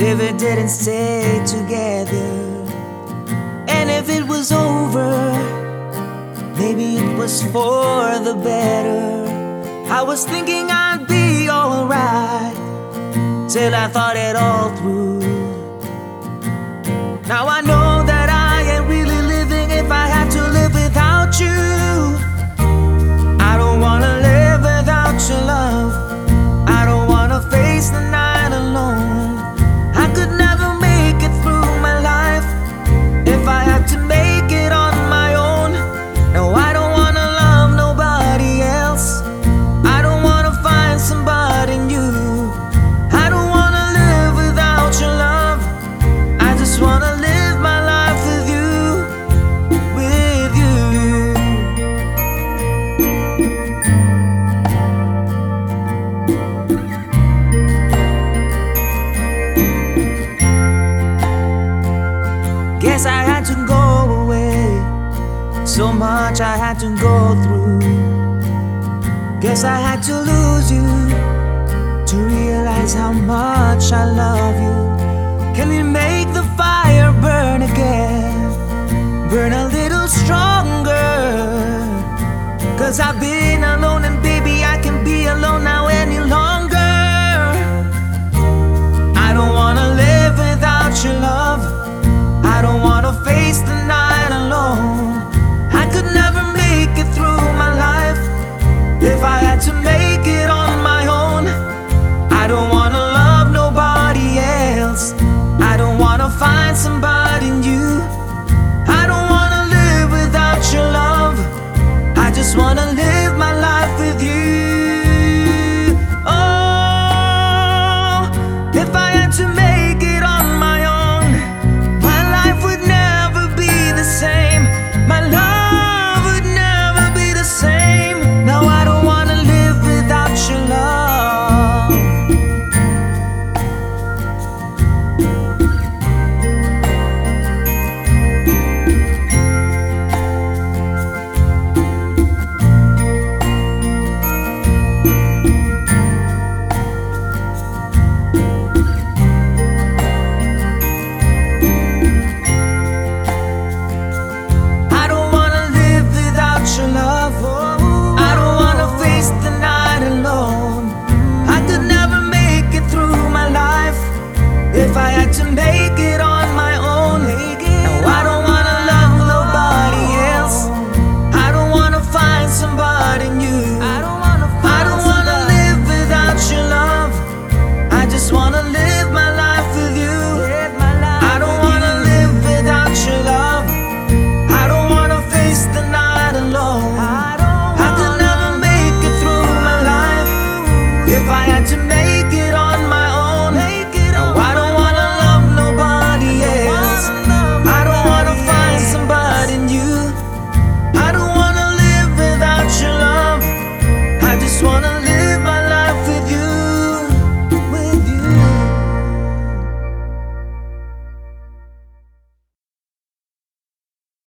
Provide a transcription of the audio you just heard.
if it didn't stay together. And if it was over, maybe it was for the better. I was thinking I'd be alright till I thought it all through. Now I know Guess I had to go away. So much I had to go through. Guess I had to lose to make it